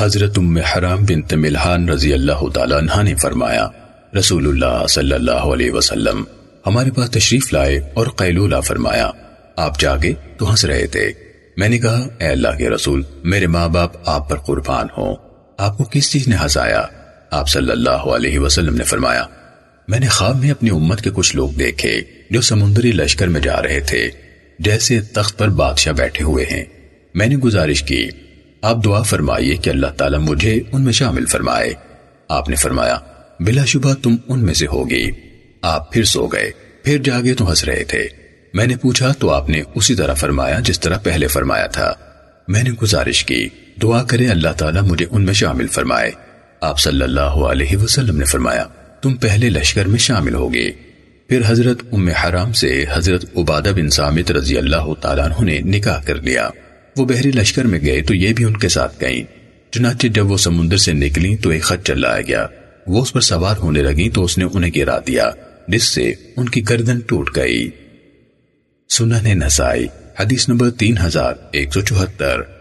حضرت ام حرام بنت ملحان رضی اللہ تعالیٰ عنہ نے فرمایا، رسول اللہ صلی اللہ علیہ وسلم ہمارے پاس تشریف لائے اور قیلولہ فرمایا، آپ جاگے تو ہنس رہے تھے۔ میں نے کہا، اے اللہ کے رسول، میرے ماں باپ آپ پر قربان ہوں۔ آپ کو کس چیز نے ہنسایا؟ آپ صلی اللہ علیہ وسلم نے فرمایا، میں نے خواب میں اپنی امت کے کچھ لوگ دیکھے جو سمندری لشکر میں جا رہے تھے، جیسے تخت پر بادشاہ بیٹھے ہوئے ہیں۔ میں نے گزارش کی آپ دعا فرمائیے کہ اللہ تعالیٰ مجھے ان میں شامل فرمائے۔ آپ نے فرمایا، بلا شبہ تم ان میں سے ہوگی۔ آپ پھر سو گئے، پھر جاگے تو ہنس رہے تھے۔ میں نے پوچھا تو آپ نے اسی طرح فرمایا جس طرح پہلے فرمایا تھا۔ میں نے گزارش کی، دعا کرے اللہ تعالیٰ مجھے ان میں شامل فرمائے۔ آپ صلی اللہ علیہ وسلم نے فرمایا، تم پہلے لشکر میں شامل ہوگے۔ پھر حضرت ام حرام سے حضرت عبادہ بن سامت رضی اللہ تعالیٰ عنہ نے نکاح کر لیا۔ وہ بحری لشکر میں گئے تو یہ بھی ان کے ساتھ گئیں۔ چنانچہ جب وہ سمندر سے نکلی تو ایک خط چل گیا۔ وہ اس پر سوار ہونے لگی تو اس نے انہیں گرا دیا، جس سے ان کی گردن ٹوٹ گئی۔ سنن نسائی، حدیث نمبر تین ہزار ایک سو چوہتر۔